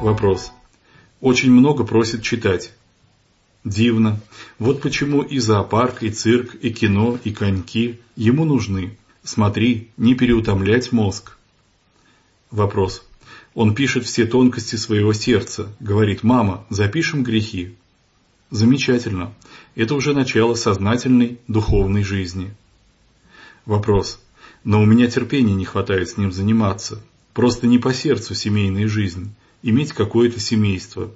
Вопрос. Очень много просит читать. Дивно. Вот почему и зоопарк, и цирк, и кино, и коньки ему нужны. Смотри, не переутомлять мозг. Вопрос. Он пишет все тонкости своего сердца. Говорит, мама, запишем грехи. Замечательно. Это уже начало сознательной духовной жизни. Вопрос. Но у меня терпения не хватает с ним заниматься. Просто не по сердцу семейная жизнь. Иметь какое-то семейство.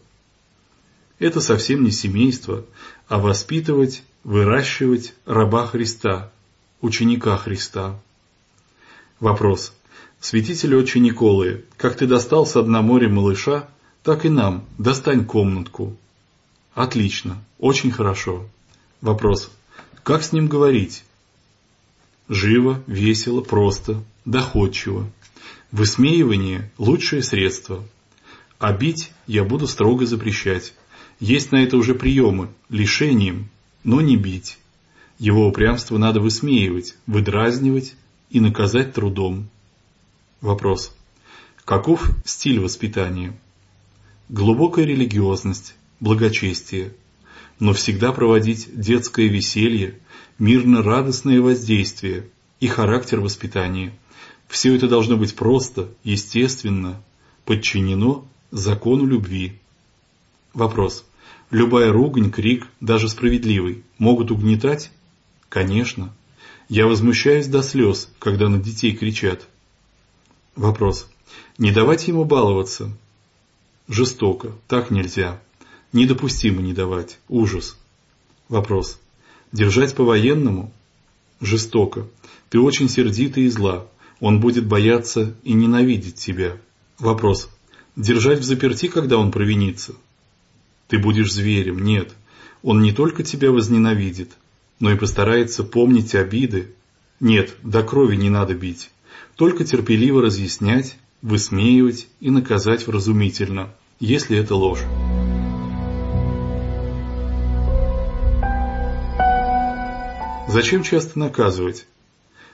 Это совсем не семейство, а воспитывать, выращивать раба Христа, ученика Христа. Вопрос. Святитель отче Николы, как ты достал с дна моря малыша, так и нам достань комнатку. Отлично, очень хорошо. Вопрос. Как с ним говорить? Живо, весело, просто, доходчиво. Высмеивание – лучшее средство. А бить я буду строго запрещать. Есть на это уже приемы, лишением, но не бить. Его упрямство надо высмеивать, выдразнивать и наказать трудом. Вопрос. Каков стиль воспитания? Глубокая религиозность, благочестие, но всегда проводить детское веселье, мирно-радостное воздействие и характер воспитания. Все это должно быть просто, естественно, подчинено закону любви. Вопрос. Любая ругань, крик, даже справедливый, могут угнетать? Конечно. Я возмущаюсь до слез, когда на детей кричат. Вопрос. Не давать ему баловаться? Жестоко, так нельзя. Недопустимо не давать, ужас. Вопрос. Держать по-военному? Жестоко. Ты очень сердита и зла. Он будет бояться и ненавидеть тебя. Вопрос. Держать в заперти, когда он провинится? Ты будешь зверем, нет. Он не только тебя возненавидит, но и постарается помнить обиды. Нет, до крови не надо бить только терпеливо разъяснять, высмеивать и наказать вразумительно, если это ложь. Зачем часто наказывать?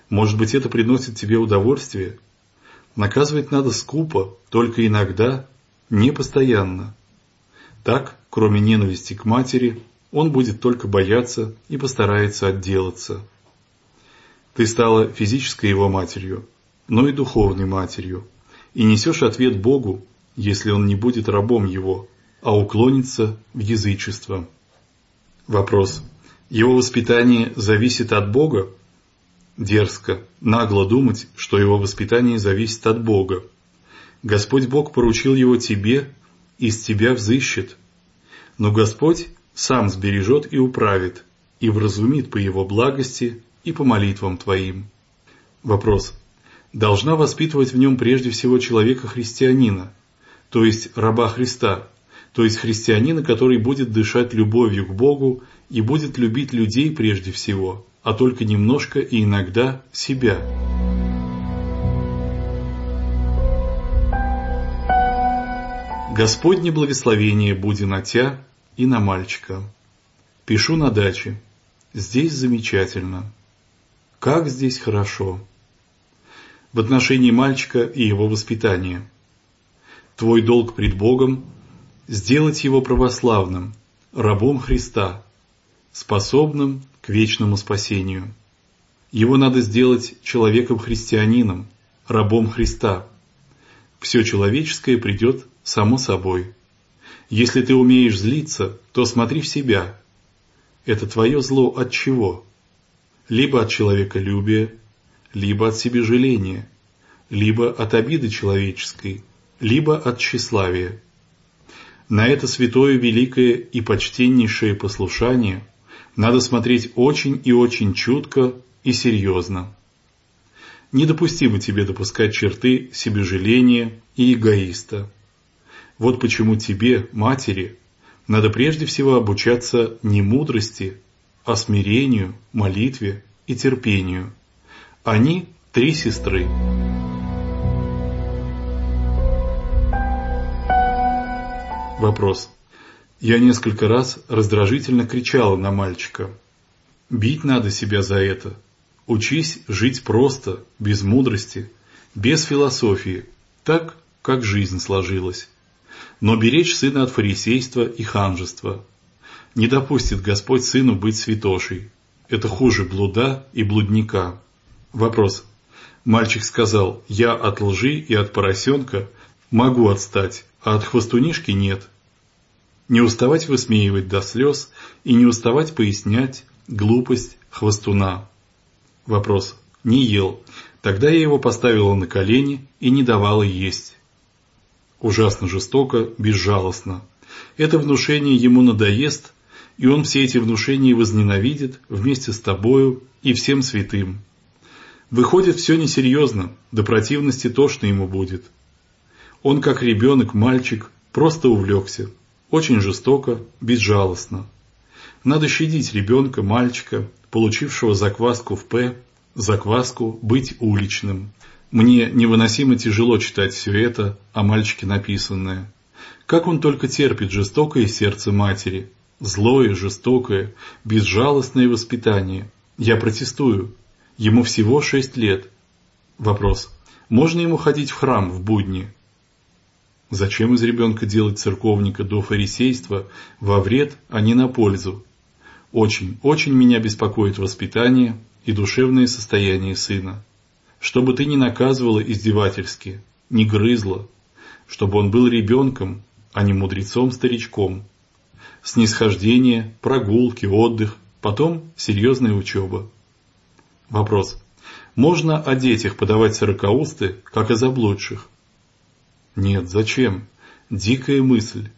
Может быть, это приносит тебе удовольствие? Наказывать надо скупо, только иногда, не постоянно. Так, кроме ненависти к матери, он будет только бояться и постарается отделаться. Ты стала физической его матерью, но и духовной матерью, и несешь ответ Богу, если он не будет рабом его, а уклонится в язычество. Вопрос. Его воспитание зависит от Бога? Дерзко, нагло думать, что его воспитание зависит от Бога. Господь Бог поручил его тебе, и с тебя взыщет. Но Господь сам сбережет и управит, и вразумит по его благости и по молитвам твоим. Вопрос должна воспитывать в нем прежде всего человека-христианина, то есть раба Христа, то есть христианина, который будет дышать любовью к Богу и будет любить людей прежде всего, а только немножко и иногда себя. Господне благословение буди на тя и на мальчика. Пишу на даче. Здесь замечательно. Как здесь хорошо в отношении мальчика и его воспитания. Твой долг пред Богом – сделать его православным, рабом Христа, способным к вечному спасению. Его надо сделать человеком-христианином, рабом Христа. Все человеческое придет само собой. Если ты умеешь злиться, то смотри в себя. Это твое зло от чего? Либо от человеколюбия, либо от себежаления, либо от обиды человеческой, либо от тщеславия. На это святое, великое и почтеннейшее послушание надо смотреть очень и очень чутко и серьезно. Недопустимо тебе допускать черты себежаления и эгоиста. Вот почему тебе, матери, надо прежде всего обучаться не мудрости, а смирению, молитве и терпению – они три сестры. Вопрос. Я несколько раз раздражительно кричала на мальчика. Бить надо себя за это. Учись жить просто, без мудрости, без философии, так, как жизнь сложилась. но беречь сына от фарисейства и ханжества. Не допустит Господь сыну быть святошей. Это хуже блуда и блудника. Вопрос. Мальчик сказал, я от лжи и от поросенка могу отстать, а от хвостунишки нет. Не уставать высмеивать до слез и не уставать пояснять глупость хвостуна. Вопрос. Не ел. Тогда я его поставила на колени и не давала есть. Ужасно жестоко, безжалостно. Это внушение ему надоест, и он все эти внушения возненавидит вместе с тобою и всем святым. Выходит, все несерьезно, до противности тошно ему будет. Он, как ребенок, мальчик, просто увлекся. Очень жестоко, безжалостно. Надо щадить ребенка, мальчика, получившего закваску в «П», закваску «быть уличным». Мне невыносимо тяжело читать все это о мальчике написанное. Как он только терпит жестокое сердце матери, злое, жестокое, безжалостное воспитание. Я протестую. Ему всего шесть лет. Вопрос. Можно ему ходить в храм в будни? Зачем из ребенка делать церковника до фарисейства во вред, а не на пользу? Очень, очень меня беспокоит воспитание и душевное состояние сына. Чтобы ты не наказывала издевательски, не грызла, чтобы он был ребенком, а не мудрецом-старичком. Снисхождение, прогулки, отдых, потом серьезная учеба. Вопрос. Можно о детях подавать сорокаусты, как о заблудших? Нет, зачем? Дикая мысль.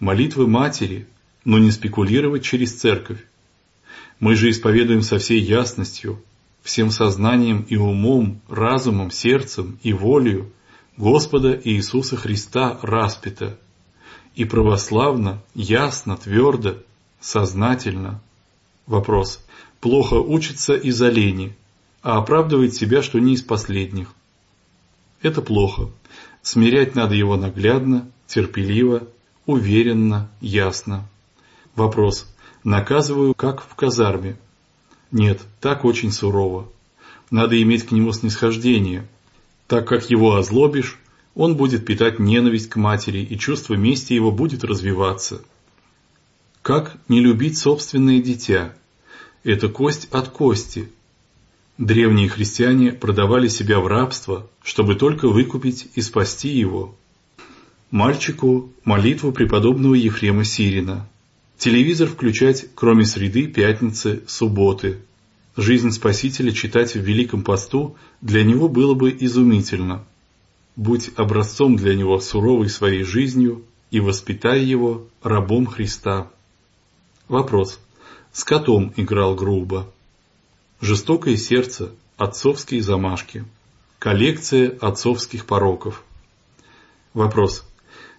Молитвы матери, но не спекулировать через церковь. Мы же исповедуем со всей ясностью, всем сознанием и умом, разумом, сердцем и волею Господа Иисуса Христа распято, и православно, ясно, твердо, сознательно. Вопрос. Плохо учится из-за лени, а оправдывает себя, что не из последних. Это плохо. Смирять надо его наглядно, терпеливо, уверенно, ясно. Вопрос. Наказываю, как в казарме. Нет, так очень сурово. Надо иметь к нему снисхождение. Так как его озлобишь, он будет питать ненависть к матери, и чувство мести его будет развиваться. Как не любить собственное дитя? Это кость от кости, Древние христиане продавали себя в рабство, чтобы только выкупить и спасти его. Мальчику молитву преподобного Ефрема Сирина. Телевизор включать, кроме среды, пятницы, субботы. Жизнь Спасителя читать в Великом посту для него было бы изумительно. Будь образцом для него суровой своей жизнью и воспитай его рабом Христа. Вопрос. С котом играл грубо. Жестокое сердце, отцовские замашки. Коллекция отцовских пороков. Вопрос.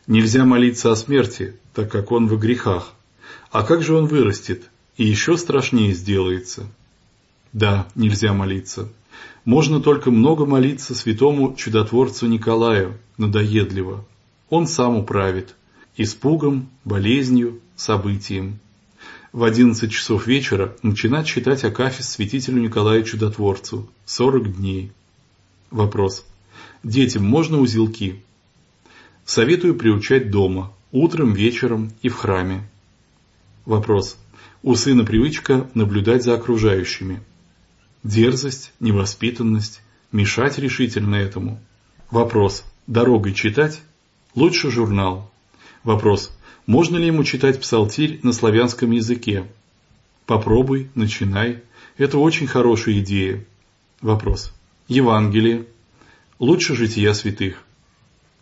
Нельзя молиться о смерти, так как он в грехах. А как же он вырастет и еще страшнее сделается? Да, нельзя молиться. Можно только много молиться святому чудотворцу Николаю, надоедливо. Он сам управит, испугом, болезнью, событием в 11 часов вечера начинать читать Акафист святителю Николаю Чудотворцу. 40 дней. Вопрос. Детям можно узелки? Советую приучать дома, утром, вечером и в храме. Вопрос. У сына привычка наблюдать за окружающими. Дерзость, невоспитанность, мешать решительно этому. Вопрос. Дорогой читать? Лучше журнал. Вопрос. Можно ли ему читать псалтирь на славянском языке? Попробуй, начинай. Это очень хорошая идея. Вопрос. Евангелие. Лучше жития святых.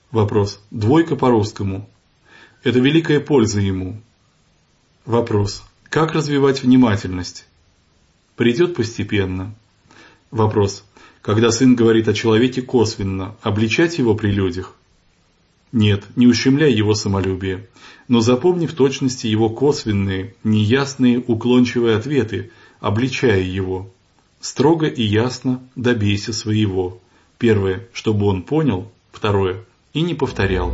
Вопрос. Двойка по-русскому. Это великая польза ему. Вопрос. Как развивать внимательность? Придет постепенно. Вопрос. Когда сын говорит о человеке косвенно, обличать его при людях? Нет, не ущемляй его самолюбие, но запомни в точности его косвенные, неясные, уклончивые ответы, обличая его. Строго и ясно добейся своего. Первое, чтобы он понял. Второе, и не повторял.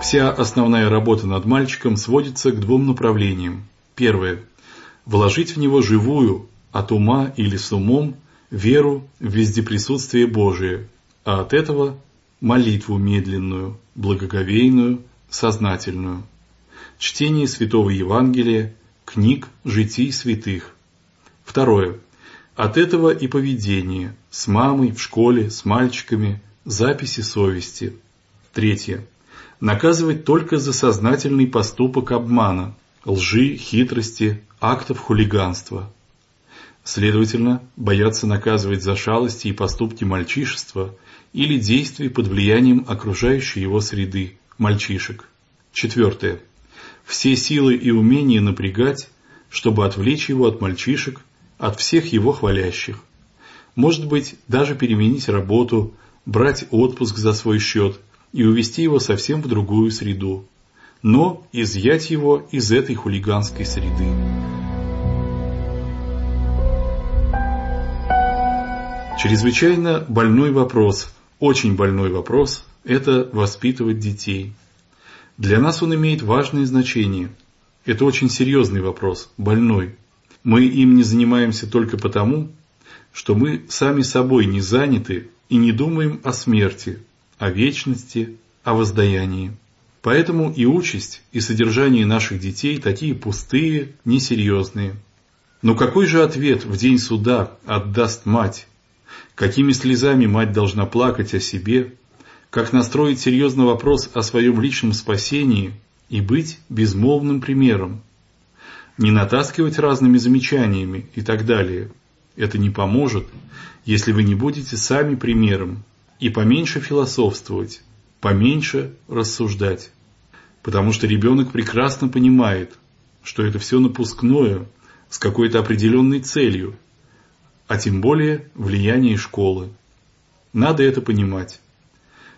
Вся основная работа над мальчиком сводится к двум направлениям. Первое – вложить в него живую, от ума или с умом, веру в вездеприсутствие Божие, а от этого молитву медленную, благоговейную, сознательную. Чтение Святого Евангелия, книг житий святых. Второе. От этого и поведение с мамой, в школе, с мальчиками, записи совести. Третье. Наказывать только за сознательный поступок обмана, лжи, хитрости, актов хулиганства. Следовательно, бояться наказывать за шалости и поступки мальчишества или действия под влиянием окружающей его среды, мальчишек. Четвертое. Все силы и умения напрягать, чтобы отвлечь его от мальчишек, от всех его хвалящих. Может быть, даже переменить работу, брать отпуск за свой счет и увести его совсем в другую среду, но изъять его из этой хулиганской среды. Чрезвычайно больной вопрос, очень больной вопрос – это воспитывать детей. Для нас он имеет важное значение. Это очень серьезный вопрос, больной. Мы им не занимаемся только потому, что мы сами собой не заняты и не думаем о смерти, о вечности, о воздаянии. Поэтому и участь, и содержание наших детей такие пустые, несерьезные. Но какой же ответ в день суда отдаст мать? Какими слезами мать должна плакать о себе? Как настроить серьезный вопрос о своем личном спасении и быть безмолвным примером? Не натаскивать разными замечаниями и так далее. Это не поможет, если вы не будете сами примером и поменьше философствовать, поменьше рассуждать. Потому что ребенок прекрасно понимает, что это все напускное, с какой-то определенной целью, а тем более влияние школы. Надо это понимать.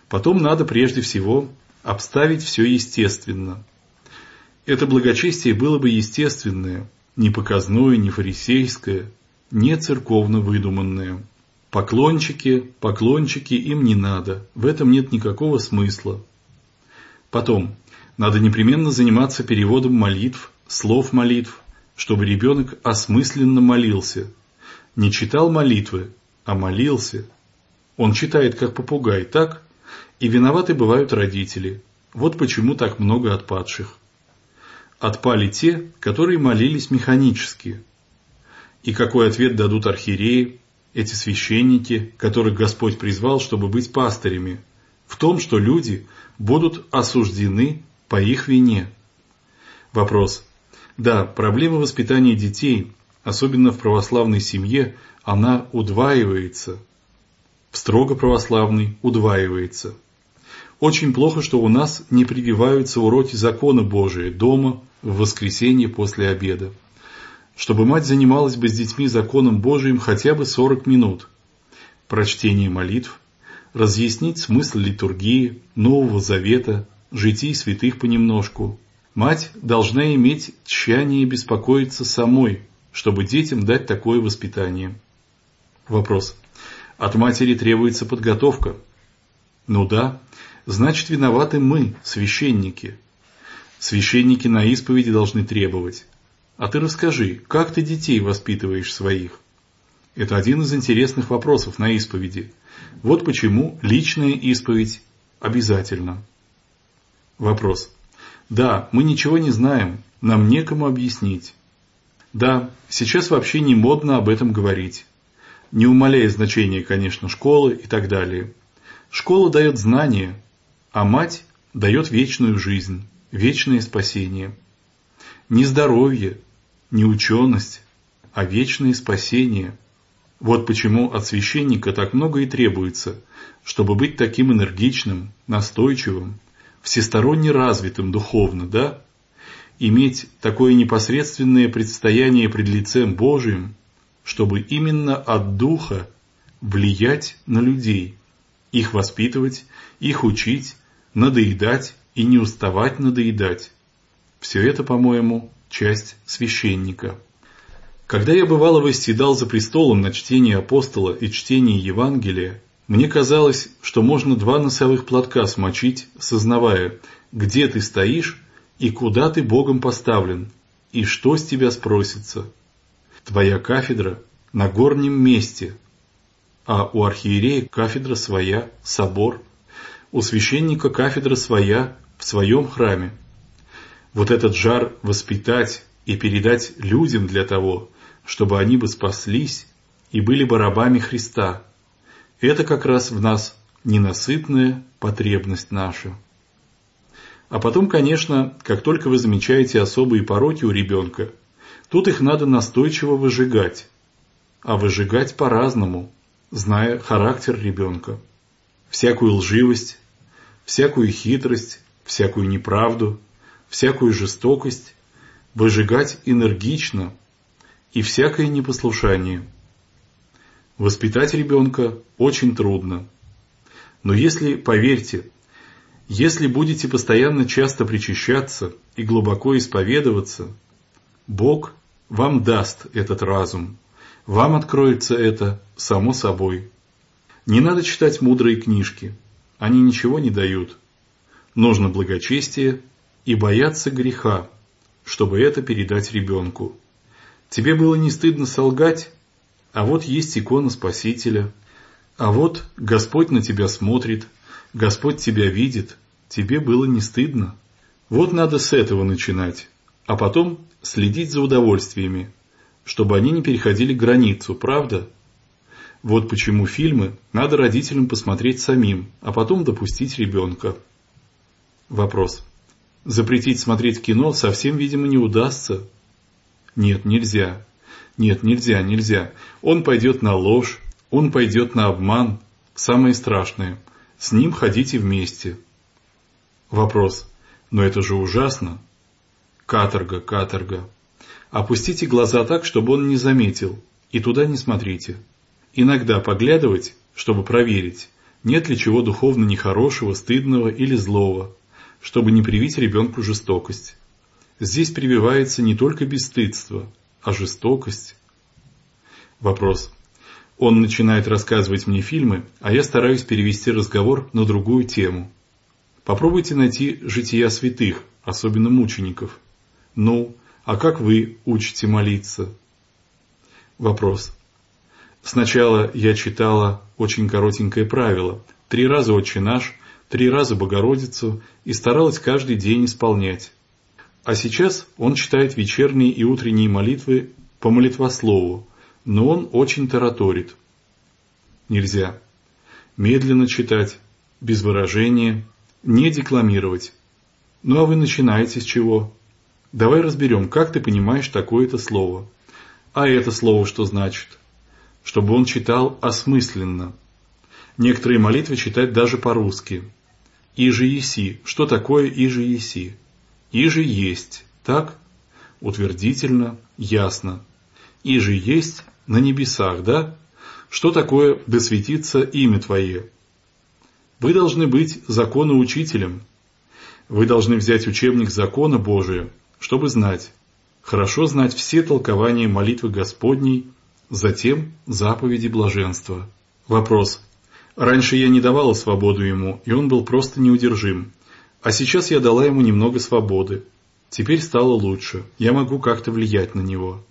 Потом надо прежде всего обставить все естественно. Это благочестие было бы естественное, не показное, не фарисейское, не церковно выдуманное. Поклончики, поклончики им не надо, в этом нет никакого смысла. Потом, надо непременно заниматься переводом молитв, слов молитв, чтобы ребенок осмысленно молился. Не читал молитвы, а молился. Он читает как попугай, так? И виноваты бывают родители. Вот почему так много отпадших. Отпали те, которые молились механически. И какой ответ дадут архиереи, эти священники, которых Господь призвал, чтобы быть пастырями, в том, что люди будут осуждены по их вине. Вопрос. Да, проблема воспитания детей, особенно в православной семье, она удваивается. В строго православной удваивается. Очень плохо, что у нас не прививаются уроки закона Божия дома в воскресенье после обеда чтобы мать занималась бы с детьми законом Божиим хотя бы 40 минут. Прочтение молитв, разъяснить смысл литургии, Нового Завета, житий святых понемножку. Мать должна иметь тщание беспокоиться самой, чтобы детям дать такое воспитание. Вопрос. От матери требуется подготовка. Ну да, значит виноваты мы, священники. Священники на исповеди должны требовать. А ты расскажи, как ты детей воспитываешь своих? Это один из интересных вопросов на исповеди. Вот почему личная исповедь обязательна. Вопрос. Да, мы ничего не знаем, нам некому объяснить. Да, сейчас вообще не модно об этом говорить. Не умаляя значения, конечно, школы и так далее. Школа дает знания, а мать дает вечную жизнь, вечное спасение – не здоровье, не ученость, а вечное спасение. Вот почему от священника так много и требуется, чтобы быть таким энергичным, настойчивым, всесторонне развитым духовно, да? Иметь такое непосредственное предстояние пред лицем Божиим, чтобы именно от Духа влиять на людей, их воспитывать, их учить, надоедать и не уставать надоедать, все это, по-моему, часть священника. Когда я бывало восседал за престолом на чтении апостола и чтении Евангелия, мне казалось, что можно два носовых платка смочить, сознавая, где ты стоишь и куда ты Богом поставлен, и что с тебя спросится. Твоя кафедра на горнем месте, а у архиерея кафедра своя, собор, у священника кафедра своя в своем храме. Вот этот жар воспитать и передать людям для того, чтобы они бы спаслись и были бы рабами Христа, это как раз в нас ненасытная потребность наша. А потом, конечно, как только вы замечаете особые пороки у ребенка, тут их надо настойчиво выжигать. А выжигать по-разному, зная характер ребенка. Всякую лживость, всякую хитрость, всякую неправду, всякую жестокость выжигать энергично и всякое непослушание. Воспитать ребенка очень трудно. Но если, поверьте, если будете постоянно часто причащаться и глубоко исповедоваться, Бог вам даст этот разум, вам откроется это само собой. Не надо читать мудрые книжки, они ничего не дают. Нужно благочестие и бояться греха, чтобы это передать ребенку. Тебе было не стыдно солгать, а вот есть икона Спасителя, а вот Господь на тебя смотрит, Господь тебя видит, тебе было не стыдно. Вот надо с этого начинать, а потом следить за удовольствиями, чтобы они не переходили границу, правда? Вот почему фильмы надо родителям посмотреть самим, а потом допустить ребенка. Вопрос. Запретить смотреть кино совсем, видимо, не удастся. Нет, нельзя. Нет, нельзя, нельзя. Он пойдет на ложь, он пойдет на обман. Самое страшное. С ним ходите вместе. Вопрос. Но это же ужасно. Каторга, каторга. Опустите глаза так, чтобы он не заметил, и туда не смотрите. Иногда поглядывать, чтобы проверить, нет ли чего духовно нехорошего, стыдного или злого, чтобы не привить ребенку жестокость. Здесь прививается не только бесстыдство, а жестокость. Вопрос. Он начинает рассказывать мне фильмы, а я стараюсь перевести разговор на другую тему. Попробуйте найти жития святых, особенно мучеников. Ну, а как вы учите молиться? Вопрос. Сначала я читала очень коротенькое правило. Три раза «Отче наш», три раза «Богородицу» и старалась каждый день исполнять. А сейчас он читает вечерние и утренние молитвы по молитвослову, но он очень тараторит. Нельзя. Медленно читать, без выражения, не декламировать. Ну а вы начинаете с чего? Давай разберем, как ты понимаешь такое-то слово. А это слово что значит? Чтобы он читал осмысленно. Некоторые молитвы читать даже по-русски. Иже еси. Что такое иже еси? Иже есть. Так? Утвердительно, ясно. Иже есть на небесах, да? Что такое «да светится имя Твое»? Вы должны быть законоучителем. Вы должны взять учебник закона Божия – чтобы знать, хорошо знать все толкования молитвы Господней, затем заповеди блаженства. Вопрос. Раньше я не давала свободу ему, и он был просто неудержим. А сейчас я дала ему немного свободы. Теперь стало лучше, я могу как-то влиять на него.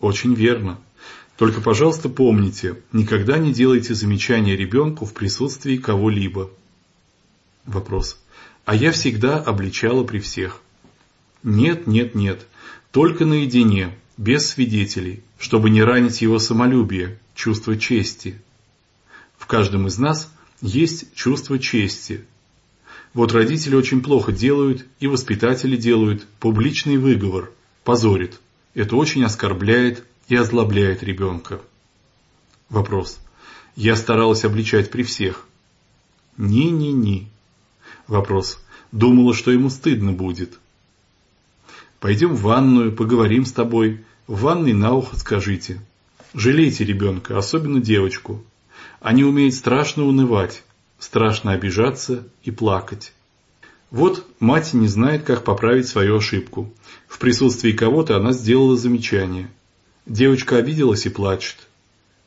Очень верно. Только, пожалуйста, помните, никогда не делайте замечания ребенку в присутствии кого-либо. Вопрос. А я всегда обличала при всех. Нет, нет, нет, только наедине, без свидетелей, чтобы не ранить его самолюбие, чувство чести. В каждом из нас есть чувство чести. Вот родители очень плохо делают, и воспитатели делают публичный выговор, позорит. Это очень оскорбляет и озлобляет ребенка. Вопрос. Я старалась обличать при всех. Ни-ни-ни. Вопрос. Думала, что ему стыдно будет. Пойдем в ванную, поговорим с тобой. В ванной на ухо скажите. Жалейте ребенка, особенно девочку. Они умеют страшно унывать, страшно обижаться и плакать. Вот мать не знает, как поправить свою ошибку. В присутствии кого-то она сделала замечание. Девочка обиделась и плачет.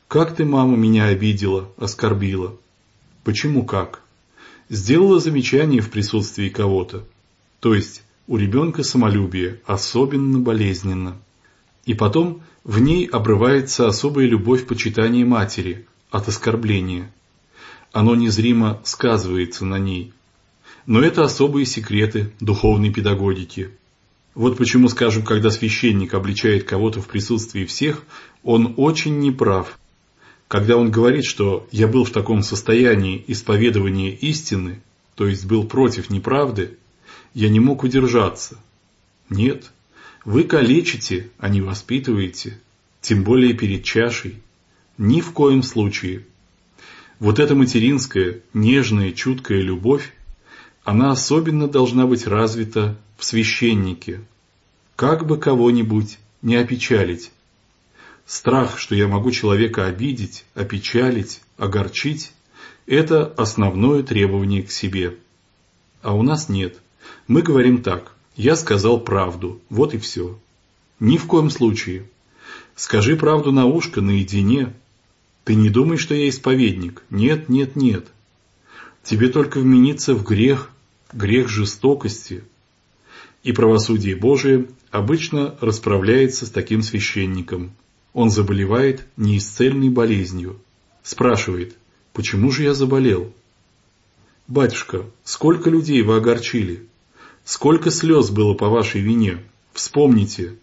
«Как ты, мама, меня обидела, оскорбила?» «Почему как?» Сделала замечание в присутствии кого-то. То есть, у ребенка самолюбие особенно болезненно. И потом в ней обрывается особая любовь почитания матери, от оскорбления. Оно незримо сказывается на ней. Но это особые секреты духовной педагогики. Вот почему, скажем, когда священник обличает кого-то в присутствии всех, он очень неправ. Когда он говорит, что «я был в таком состоянии исповедования истины», то есть был против неправды, я не мог удержаться. Нет, вы калечите, а не воспитываете, тем более перед чашей. Ни в коем случае. Вот эта материнская, нежная, чуткая любовь, она особенно должна быть развита в священнике. Как бы кого-нибудь не опечалить. Страх, что я могу человека обидеть, опечалить, огорчить – это основное требование к себе. А у нас нет. Мы говорим так. Я сказал правду. Вот и все. Ни в коем случае. Скажи правду на ушко наедине. Ты не думай, что я исповедник. Нет, нет, нет. Тебе только вмениться в грех, грех жестокости. И правосудие Божие обычно расправляется с таким священником. Он заболевает неисцельной болезнью. Спрашивает, почему же я заболел? Батюшка, сколько людей вы огорчили? Сколько слез было по вашей вине? Вспомните.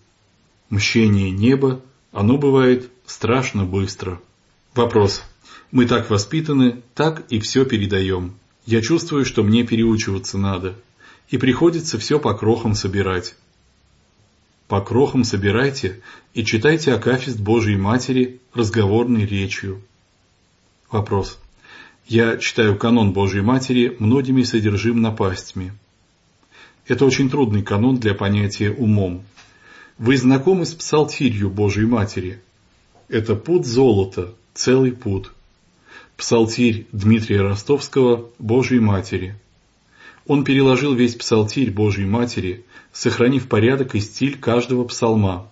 Мщение неба, оно бывает страшно быстро. Вопрос. Мы так воспитаны, так и все передаем. Я чувствую, что мне переучиваться надо. И приходится все по крохам собирать. По крохам собирайте и читайте Акафист Божией Матери разговорной речью. Вопрос. Я читаю канон Божией Матери многими содержим напастями. Это очень трудный канон для понятия умом. Вы знакомы с псалтирью Божией Матери? Это путь золота, целый путь. Псалтирь Дмитрия Ростовского Божией Матери. Он переложил весь псалтирь Божией Матери, сохранив порядок и стиль каждого псалма.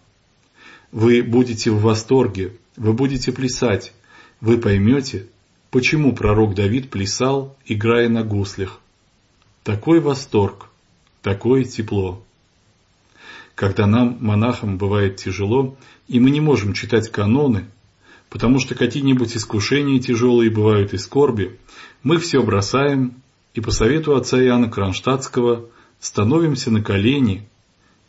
Вы будете в восторге, вы будете плясать, вы поймете, почему пророк Давид плясал, играя на гуслях. Такой восторг, такое тепло. Когда нам, монахам, бывает тяжело, и мы не можем читать каноны, потому что какие-нибудь искушения тяжелые бывают и скорби, мы все бросаем и по совету отца Иоанна Кронштадтского становимся на колени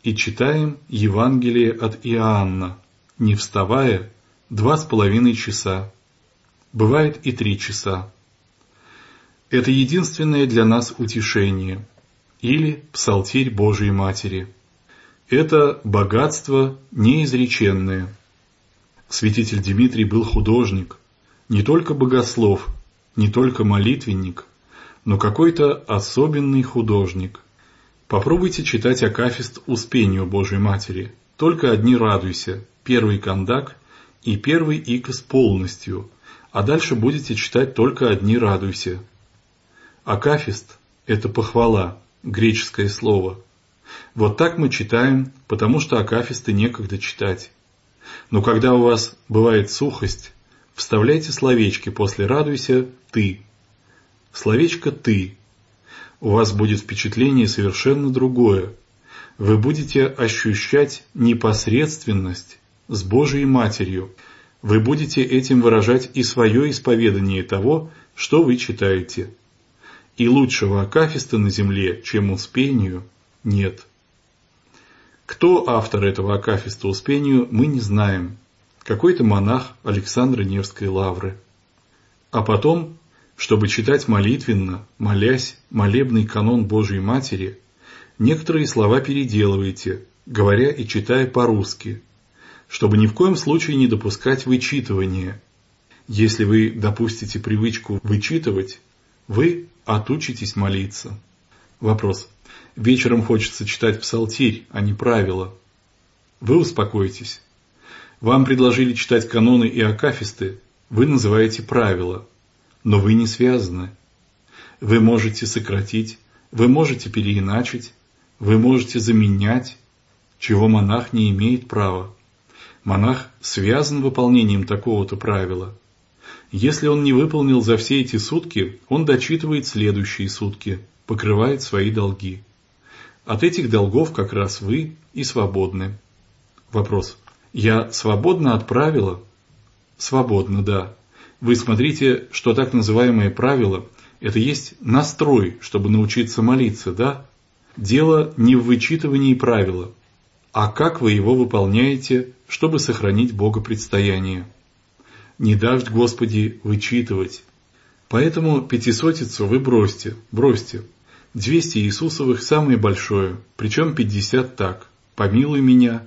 и читаем Евангелие от Иоанна, не вставая, два с половиной часа. Бывает и три часа. Это единственное для нас утешение – или Псалтирь Божией Матери. Это богатство неизреченное. Святитель Дмитрий был художник, не только богослов, не только молитвенник, но какой-то особенный художник. Попробуйте читать Акафист Успению Божией Матери. Только одни радуйся, первый кондак и первый икос полностью, а дальше будете читать только одни радуйся. Акафист – это похвала, греческое слово. Вот так мы читаем, потому что акафисты некогда читать. Но когда у вас бывает сухость, вставляйте словечки после «радуйся» «ты». Словечко «ты». У вас будет впечатление совершенно другое. Вы будете ощущать непосредственность с Божией Матерью. Вы будете этим выражать и свое исповедание того, что вы читаете и лучшего акафиста на земле, чем Успению, нет. Кто автор этого акафиста Успению, мы не знаем. Какой-то монах Александра Невской лавры. А потом, чтобы читать молитвенно, молясь, молебный канон Божией Матери, некоторые слова переделываете, говоря и читая по-русски, чтобы ни в коем случае не допускать вычитывания. Если вы допустите привычку вычитывать, вы отучитесь молиться. Вопрос. Вечером хочется читать псалтирь, а не правила. Вы успокойтесь. Вам предложили читать каноны и акафисты, вы называете правила, но вы не связаны. Вы можете сократить, вы можете переиначить, вы можете заменять, чего монах не имеет права. Монах связан выполнением такого-то правила – если он не выполнил за все эти сутки, он дочитывает следующие сутки, покрывает свои долги. От этих долгов как раз вы и свободны. Вопрос. Я свободно от правила? Свободно, да. Вы смотрите, что так называемое правило – это есть настрой, чтобы научиться молиться, да? Дело не в вычитывании правила, а как вы его выполняете, чтобы сохранить богопредстояние. Не дашь, Господи, вычитывать. Поэтому пятисотицу вы бросьте, бросьте. Двести Иисусовых самое большое, причем пятьдесят так. Помилуй меня,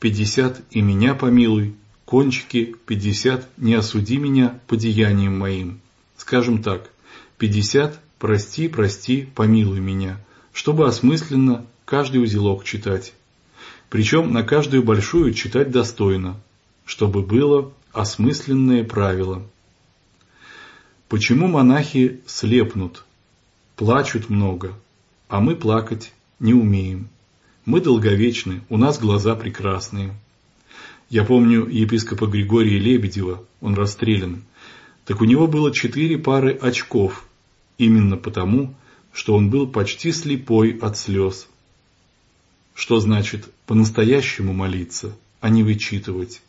пятьдесят и меня помилуй, кончики, пятьдесят не осуди меня по деяниям моим. Скажем так, пятьдесят прости, прости, помилуй меня, чтобы осмысленно каждый узелок читать. Причем на каждую большую читать достойно, чтобы было осмысленное правило. Почему монахи слепнут, плачут много, а мы плакать не умеем? Мы долговечны, у нас глаза прекрасные. Я помню епископа Григория Лебедева, он расстрелян. Так у него было четыре пары очков, именно потому, что он был почти слепой от слез. Что значит по-настоящему молиться, а не вычитывать?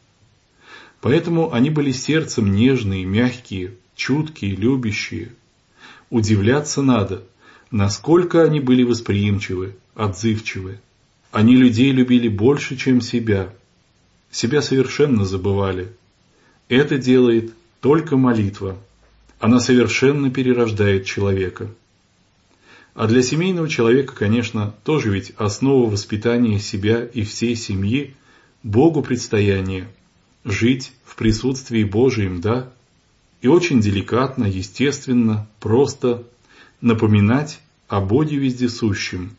Поэтому они были сердцем нежные, мягкие, чуткие, любящие. Удивляться надо, насколько они были восприимчивы, отзывчивы. Они людей любили больше, чем себя. Себя совершенно забывали. Это делает только молитва. Она совершенно перерождает человека. А для семейного человека, конечно, тоже ведь основа воспитания себя и всей семьи – Богу предстояние, жить в присутствии Божием, да? И очень деликатно, естественно, просто напоминать о Боге вездесущем.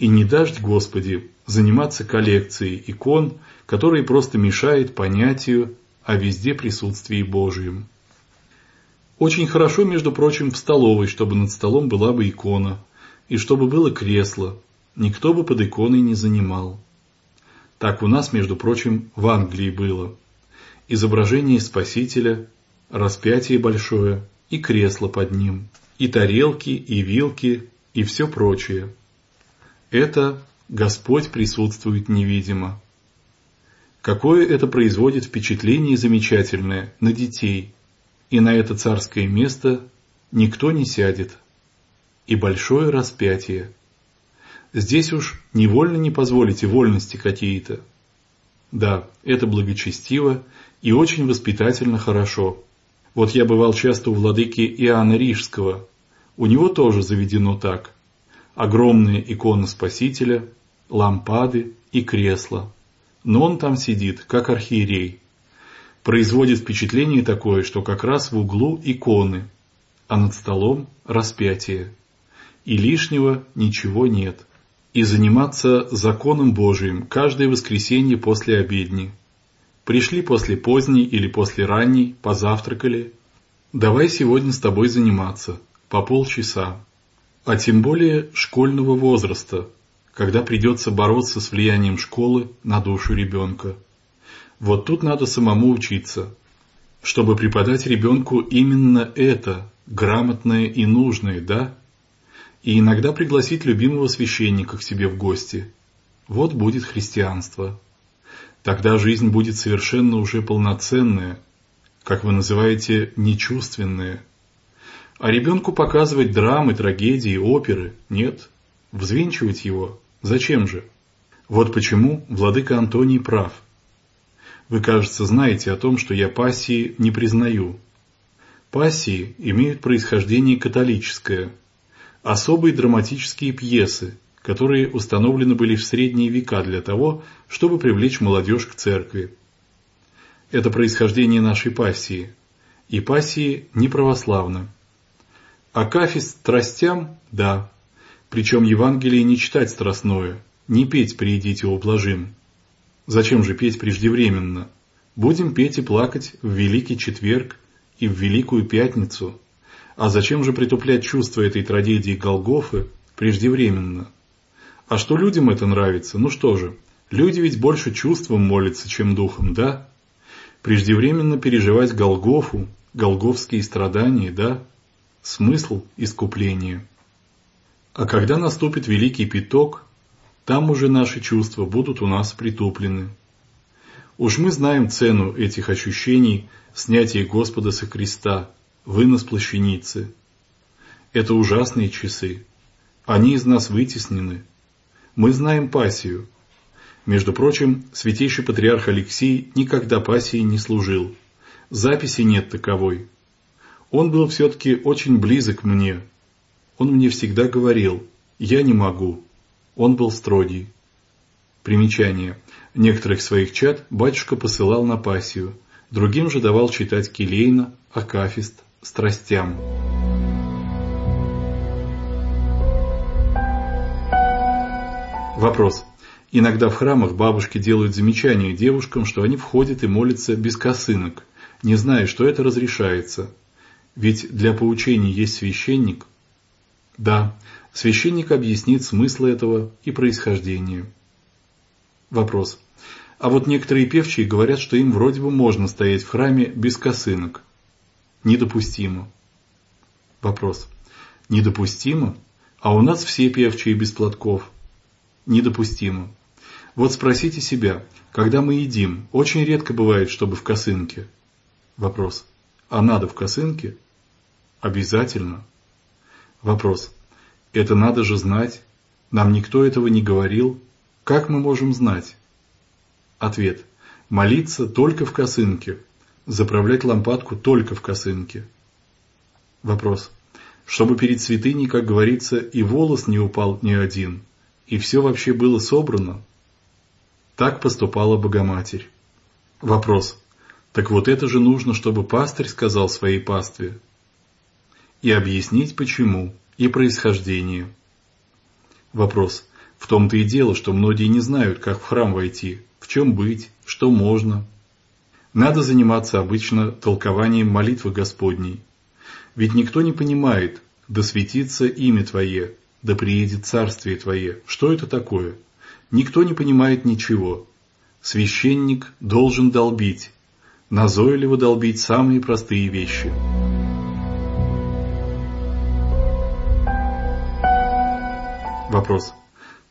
И не дашь, Господи, заниматься коллекцией икон, которые просто мешают понятию о везде присутствии Божьем. Очень хорошо, между прочим, в столовой, чтобы над столом была бы икона, и чтобы было кресло, никто бы под иконой не занимал. Так у нас, между прочим, в Англии было. Изображение Спасителя, распятие большое и кресло под ним, и тарелки, и вилки, и все прочее. Это Господь присутствует невидимо. Какое это производит впечатление замечательное на детей, и на это царское место никто не сядет. И большое распятие. Здесь уж невольно не позволите вольности какие-то. Да, это благочестиво и очень воспитательно хорошо. Вот я бывал часто у владыки Иоанна Рижского. У него тоже заведено так. Огромная икона Спасителя, лампады и кресла. Но он там сидит, как архиерей производит впечатление такое, что как раз в углу иконы, а над столом распятие. И лишнего ничего нет. И заниматься законом Божиим каждое воскресенье после обедни. Пришли после поздней или после ранней, позавтракали. Давай сегодня с тобой заниматься, по полчаса. А тем более школьного возраста, когда придется бороться с влиянием школы на душу ребенка. Вот тут надо самому учиться, чтобы преподать ребенку именно это, грамотное и нужное, да? И иногда пригласить любимого священника к себе в гости. Вот будет христианство. Тогда жизнь будет совершенно уже полноценная, как вы называете, нечувственная. А ребенку показывать драмы, трагедии, оперы – нет. Взвинчивать его – зачем же? Вот почему владыка Антоний прав. Вы, кажется, знаете о том, что я пассии не признаю. Пассии имеют происхождение католическое. Особые драматические пьесы, которые установлены были в средние века для того, чтобы привлечь молодежь к церкви. Это происхождение нашей пассии. И пассии не православны. А кафест страстям – да. Причем Евангелие не читать страстное, не петь «Приидите, о блажим», Зачем же петь преждевременно? Будем петь и плакать в Великий Четверг и в Великую Пятницу. А зачем же притуплять чувство этой трагедии Голгофы преждевременно? А что людям это нравится? Ну что же, люди ведь больше чувством молятся, чем духом, да? Преждевременно переживать Голгофу, голговские страдания, да? Смысл искупления. А когда наступит Великий Пяток, там уже наши чувства будут у нас притуплены. Уж мы знаем цену этих ощущений, снятия Господа со креста, вынос плащаницы. Это ужасные часы. Они из нас вытеснены. Мы знаем пассию. Между прочим, святейший патриарх Алексей никогда пассии не служил. Записи нет таковой. Он был все-таки очень близок мне. Он мне всегда говорил «я не могу». Он был строгий. Примечание. Некоторых своих чад батюшка посылал на пассию, другим же давал читать Келейна, Акафист, Страстям. Вопрос. Иногда в храмах бабушки делают замечания девушкам, что они входят и молятся без косынок, не зная, что это разрешается. Ведь для поучений есть священник. Да, священник объяснит смысл этого и происхождение. Вопрос. А вот некоторые певчие говорят, что им вроде бы можно стоять в храме без косынок. Недопустимо. Вопрос. Недопустимо? А у нас все певчие без платков. Недопустимо. Вот спросите себя, когда мы едим, очень редко бывает, чтобы в косынке. Вопрос. А надо в косынке? Обязательно. Вопрос. Это надо же знать. Нам никто этого не говорил. Как мы можем знать? Ответ. Молиться только в косынке. Заправлять лампадку только в косынке. Вопрос. Чтобы перед святыней, как говорится, и волос не упал ни один, и все вообще было собрано. Так поступала Богоматерь. Вопрос. Так вот это же нужно, чтобы пастырь сказал своей пастве. И объяснить почему, и происхождение. Вопрос. В том-то и дело, что многие не знают, как в храм войти, в чем быть, что можно. Надо заниматься обычно толкованием молитвы Господней. Ведь никто не понимает, да светится имя Твое, да приедет царствие Твое. Что это такое? Никто не понимает ничего. Священник должен долбить, назойливо долбить самые простые вещи. Вопрос.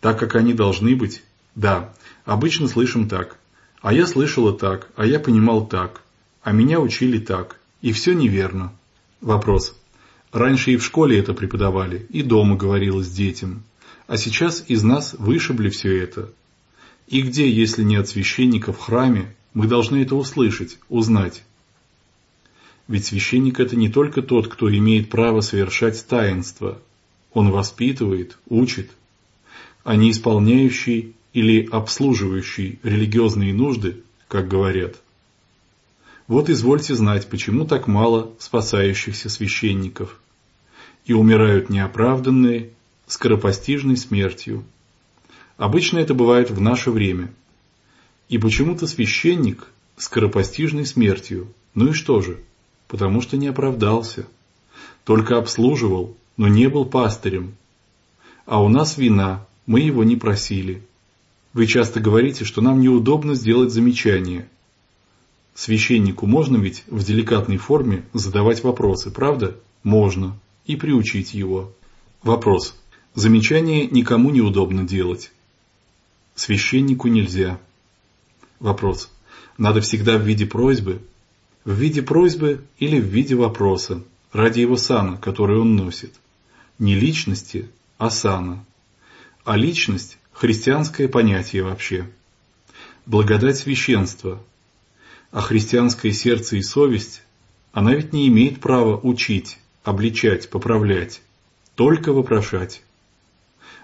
Так как они должны быть? Да, Обычно слышим так. А я слышала так, а я понимал так, а меня учили так. И все неверно. Вопрос. Раньше и в школе это преподавали, и дома говорилось детям. А сейчас из нас вышибли все это. И где, если не от священника в храме, мы должны это услышать, узнать? Ведь священник это не только тот, кто имеет право совершать таинство. Он воспитывает, учит, а не исполняющий или обслуживающий религиозные нужды, как говорят. Вот извольте знать, почему так мало спасающихся священников. И умирают неоправданные, скоропостижной смертью. Обычно это бывает в наше время. И почему-то священник скоропостижной смертью. Ну и что же? Потому что не оправдался. Только обслуживал, но не был пастырем. А у нас вина, мы его не просили. Вы часто говорите, что нам неудобно сделать замечание. Священнику можно ведь в деликатной форме задавать вопросы, правда? Можно. И приучить его. Вопрос. Замечание никому неудобно делать. Священнику нельзя. Вопрос. Надо всегда в виде просьбы? В виде просьбы или в виде вопроса, ради его сана, который он носит. Не личности, а сана. А личность христианское понятие вообще. Благодать священства. А христианское сердце и совесть, она ведь не имеет права учить, обличать, поправлять, только вопрошать.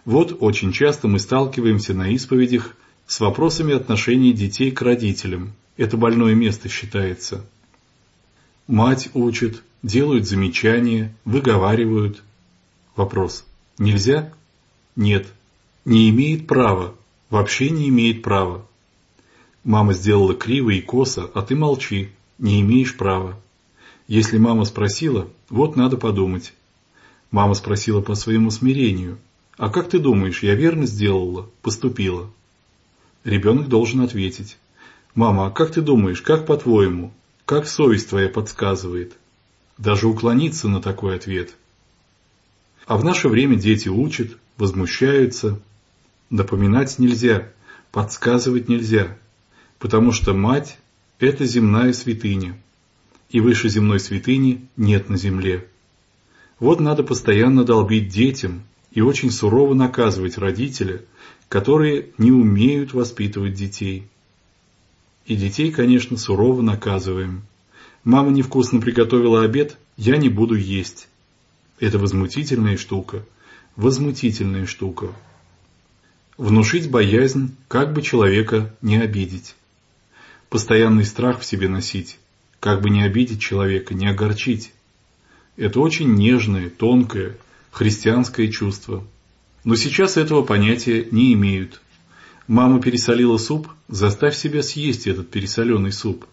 Вот очень часто мы сталкиваемся на исповедях с вопросами отношений детей к родителям. Это больное место считается. Мать учит, делают замечания, выговаривают. Вопрос. Нельзя? Нет. Не имеет права, вообще не имеет права. Мама сделала криво и косо, а ты молчи, не имеешь права. Если мама спросила, вот надо подумать. Мама спросила по своему смирению. А как ты думаешь, я верно сделала, поступила? Ребенок должен ответить. Мама, а как ты думаешь, как по-твоему, как совесть твоя подсказывает? Даже уклониться на такой ответ. А в наше время дети учат, возмущаются, Напоминать нельзя, подсказывать нельзя. потому что мать – это земная святыня, и выше земной святыни нет на земле. Вот надо постоянно долбить детям и очень сурово наказывать родителя, которые не умеют воспитывать детей. И детей, конечно, сурово наказываем. Мама невкусно приготовила обед, я не буду есть. Это возмутительная штука. Возмутительная штука. Внушить боязнь, как бы человека не обидеть. Постоянный страх в себе носить, как бы не обидеть человека, не огорчить. Это очень нежное, тонкое, христианское чувство. Но сейчас этого понятия не имеют. Мама пересолила суп, заставь себя съесть этот пересоленный суп.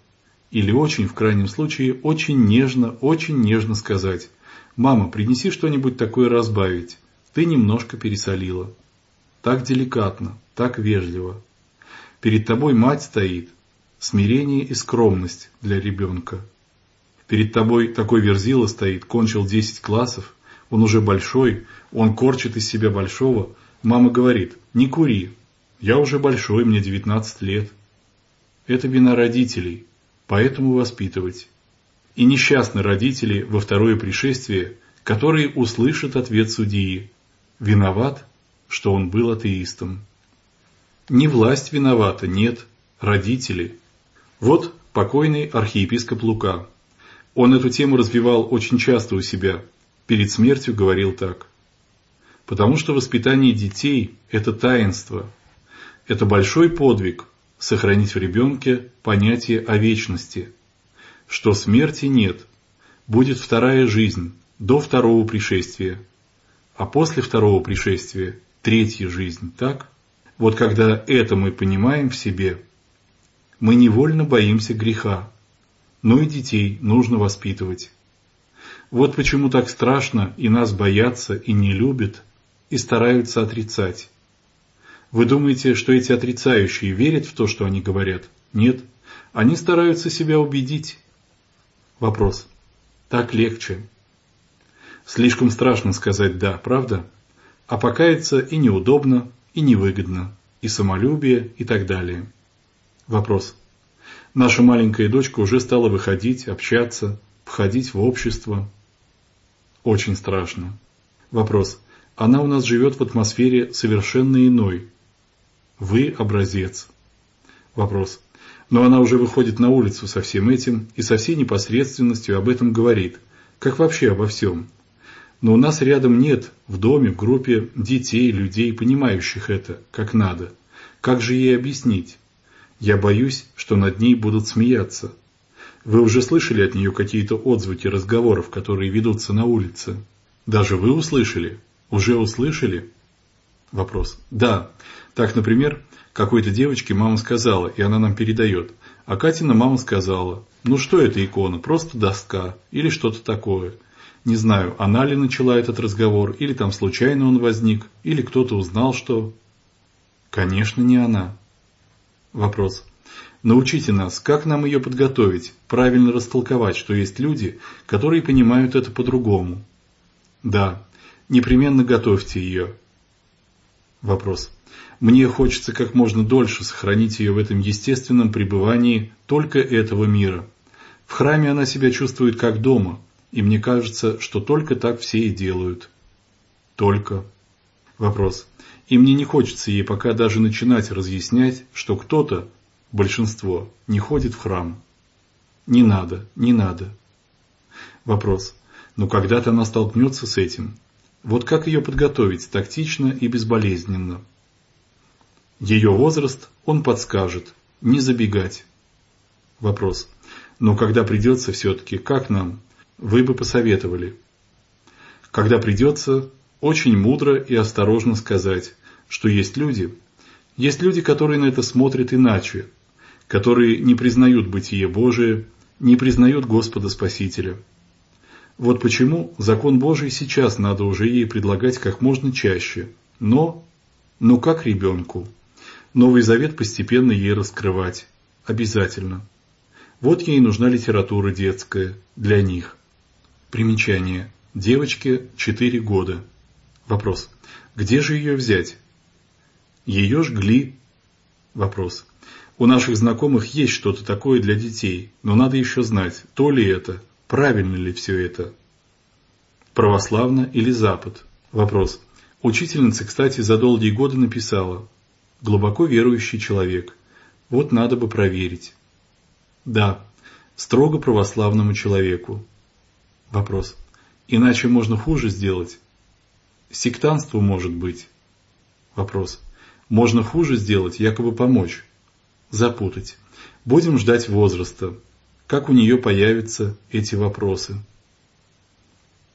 Или очень, в крайнем случае, очень нежно, очень нежно сказать «Мама, принеси что-нибудь такое разбавить, ты немножко пересолила». Так деликатно, так вежливо. Перед тобой мать стоит, смирение и скромность для ребенка. Перед тобой такой верзила стоит, кончил 10 классов, он уже большой, он корчит из себя большого. Мама говорит, не кури, я уже большой, мне 19 лет. Это вина родителей, поэтому воспитывать. И несчастны родители во второе пришествие, которые услышат ответ судьи. Виноват, что он был атеистом. Не власть виновата, нет, родители. Вот покойный архиепископ Лука. Он эту тему развивал очень часто у себя. Перед смертью говорил так. Потому что воспитание детей – это таинство. Это большой подвиг – сохранить в ребенке понятие о вечности. Что смерти нет, будет вторая жизнь до второго пришествия. А после второго пришествия – третья жизнь, так? Вот когда это мы понимаем в себе, мы невольно боимся греха, но и детей нужно воспитывать. Вот почему так страшно и нас боятся, и не любят, и стараются отрицать. Вы думаете, что эти отрицающие верят в то, что они говорят? Нет. Они стараются себя убедить. Вопрос. Так легче. Слишком страшно сказать «да», правда? А покаяться и неудобно, и невыгодно, и самолюбие, и так далее. Вопрос. Наша маленькая дочка уже стала выходить, общаться, входить в общество. Очень страшно. Вопрос. Она у нас живет в атмосфере совершенно иной. Вы образец. Вопрос. Но она уже выходит на улицу со всем этим и со всей непосредственностью об этом говорит. Как вообще обо всем. Но у нас рядом нет, в доме, в группе, детей, людей, понимающих это, как надо. Как же ей объяснить? Я боюсь, что над ней будут смеяться. Вы уже слышали от нее какие-то отзвуки разговоров, которые ведутся на улице? Даже вы услышали? Уже услышали? Вопрос. Да. Так, например, какой-то девочке мама сказала, и она нам передает. А Катина мама сказала, ну что это икона, просто доска или что-то такое. Не знаю, она ли начала этот разговор, или там случайно он возник, или кто-то узнал, что... Конечно, не она. Вопрос. Научите нас, как нам ее подготовить, правильно растолковать, что есть люди, которые понимают это по-другому. Да, непременно готовьте ее. Вопрос. Мне хочется как можно дольше сохранить ее в этом естественном пребывании только этого мира. В храме она себя чувствует как дома, и мне кажется, что только так все и делают. Только. Вопрос. И мне не хочется ей пока даже начинать разъяснять, что кто-то, большинство, не ходит в храм. Не надо, не надо. Вопрос. Но когда-то она столкнется с этим. Вот как ее подготовить тактично и безболезненно? Ее возраст он подскажет, не забегать. Вопрос. Но когда придется все-таки, как нам? Вы бы посоветовали. Когда придется, очень мудро и осторожно сказать, что есть люди, есть люди, которые на это смотрят иначе, которые не признают бытие Божие, не признают Господа Спасителя. Вот почему закон Божий сейчас надо уже ей предлагать как можно чаще, но, но как ребенку. Новый Завет постепенно ей раскрывать. Обязательно. Вот ей нужна литература детская, для них. Примечание. Девочке 4 года. Вопрос. Где же ее взять? Ее жгли. Вопрос. У наших знакомых есть что-то такое для детей, но надо еще знать, то ли это, правильно ли все это. Православно или Запад? Вопрос. Учительница, кстати, за долгие годы написала «Глубоко верующий человек. Вот надо бы проверить». Да, строго православному человеку. Вопрос. Иначе можно хуже сделать? Сектанству может быть. Вопрос. Можно хуже сделать, якобы помочь. Запутать. Будем ждать возраста. Как у нее появятся эти вопросы?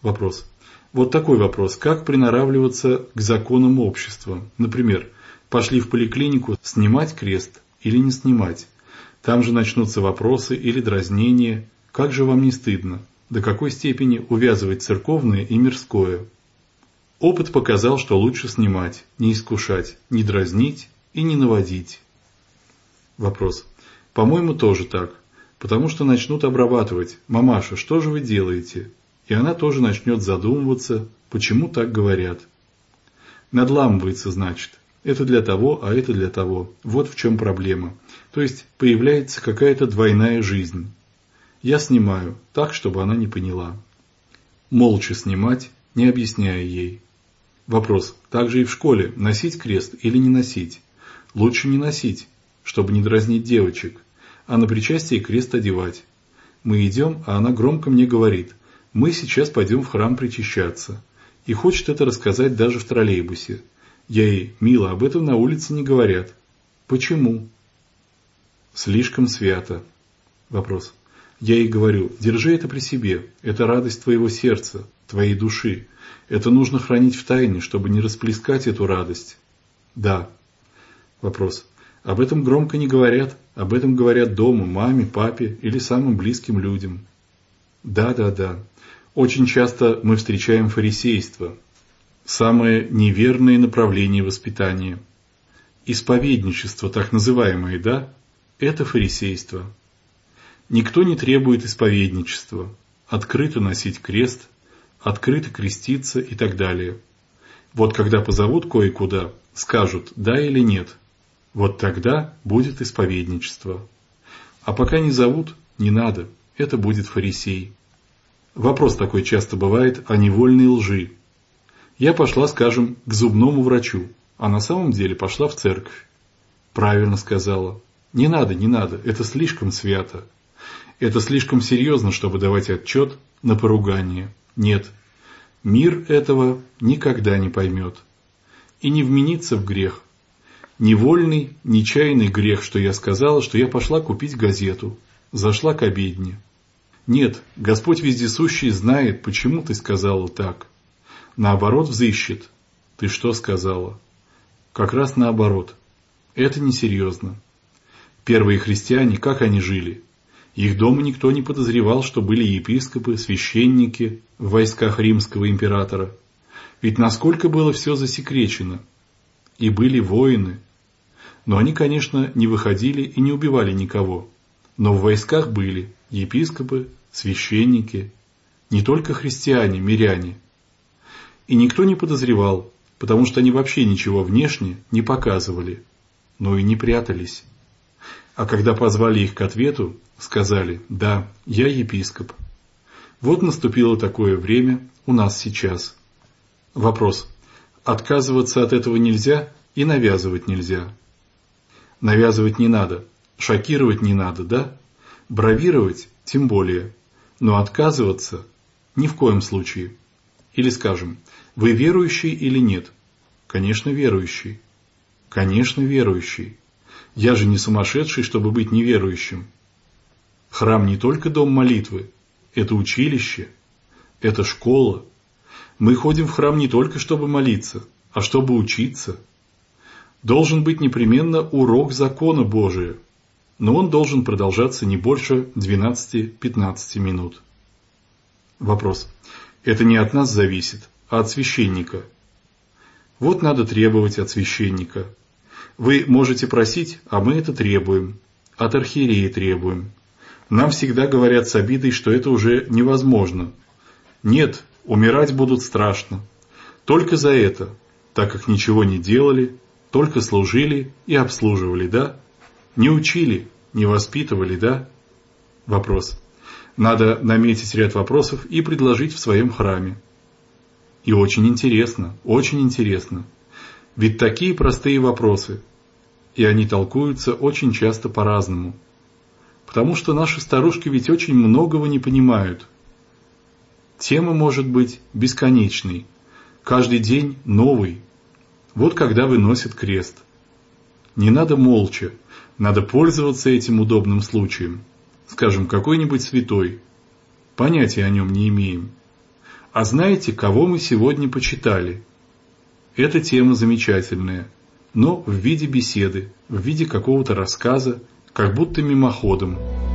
Вопрос. Вот такой вопрос. Как приноравливаться к законам общества? Например, пошли в поликлинику снимать крест или не снимать? Там же начнутся вопросы или дразнения. Как же вам не стыдно? До какой степени увязывать церковное и мирское? Опыт показал, что лучше снимать, не искушать, не дразнить и не наводить. Вопрос. По-моему, тоже так. Потому что начнут обрабатывать. «Мамаша, что же вы делаете?» И она тоже начнет задумываться, почему так говорят. Надламывается, значит. Это для того, а это для того. Вот в чем проблема. То есть появляется какая-то двойная жизнь. Я снимаю так, чтобы она не поняла. Молча снимать, не объясняя ей. Вопрос. Также и в школе. Носить крест или не носить? Лучше не носить, чтобы не дразнить девочек, а на причастие крест одевать. Мы идем, а она громко мне говорит, мы сейчас пойдем в храм причащаться. И хочет это рассказать даже в троллейбусе. Я ей, мило, об этом на улице не говорят. Почему? Слишком свято. Вопрос. Я ей говорю, держи это при себе, это радость твоего сердца, твоей души. Это нужно хранить в тайне, чтобы не расплескать эту радость. Да. Вопрос. Об этом громко не говорят, об этом говорят дома, маме, папе или самым близким людям. Да, да, да. Очень часто мы встречаем фарисейство, самое неверное направление воспитания. Исповедничество, так называемое, да, это фарисейство. Никто не требует исповедничества, открыто носить крест, открыто креститься и так далее. Вот когда позовут кое-куда, скажут «да» или «нет», вот тогда будет исповедничество. А пока не зовут, не надо, это будет фарисей. Вопрос такой часто бывает о невольной лжи. Я пошла, скажем, к зубному врачу, а на самом деле пошла в церковь. Правильно сказала. Не надо, не надо, это слишком свято. Это слишком серьезно, чтобы давать отчет на поругание. Нет, мир этого никогда не поймет. И не вменится в грех, Невольный, нечаянный грех, что я сказала, что я пошла купить газету, зашла к обедне. Нет, Господь Вездесущий знает, почему ты сказала так. Наоборот взыщет. Ты что сказала? Как раз наоборот. Это несерьезно. Первые христиане, как они жили? Их дома никто не подозревал, что были епископы, священники в войсках римского императора. Ведь насколько было все засекречено. И были воины, но они, конечно, не выходили и не убивали никого. Но в войсках были епископы, священники, не только христиане, миряне. И никто не подозревал, потому что они вообще ничего внешне не показывали, но и не прятались. А когда позвали их к ответу, сказали «Да, я епископ». Вот наступило такое время у нас сейчас. Вопрос. Отказываться от этого нельзя и навязывать нельзя. Навязывать не надо, шокировать не надо, да? Бравировать тем более. Но отказываться ни в коем случае. Или скажем, вы верующий или нет? Конечно, верующий. Конечно, верующий. Я же не сумасшедший, чтобы быть неверующим. Храм не только дом молитвы, это училище, это школа. Мы ходим в храм не только чтобы молиться, а чтобы учиться – должен быть непременно урок закона Божия, но он должен продолжаться не больше 12-15 минут. Вопрос. Это не от нас зависит, а от священника. Вот надо требовать от священника. Вы можете просить, а мы это требуем. От архиерея требуем. Нам всегда говорят с обидой, что это уже невозможно. Нет, умирать будут страшно. Только за это, так как ничего не делали, только служили и обслуживали, да? Не учили, не воспитывали, да? Вопрос. Надо наметить ряд вопросов и предложить в своем храме. И очень интересно, очень интересно. Ведь такие простые вопросы, и они толкуются очень часто по-разному. Потому что наши старушки ведь очень многого не понимают. Тема может быть бесконечной, каждый день новый. Вот когда выносят крест. Не надо молча, надо пользоваться этим удобным случаем. Скажем, какой-нибудь святой. Понятия о нем не имеем. А знаете, кого мы сегодня почитали? Эта тема замечательная, но в виде беседы, в виде какого-то рассказа, как будто мимоходом –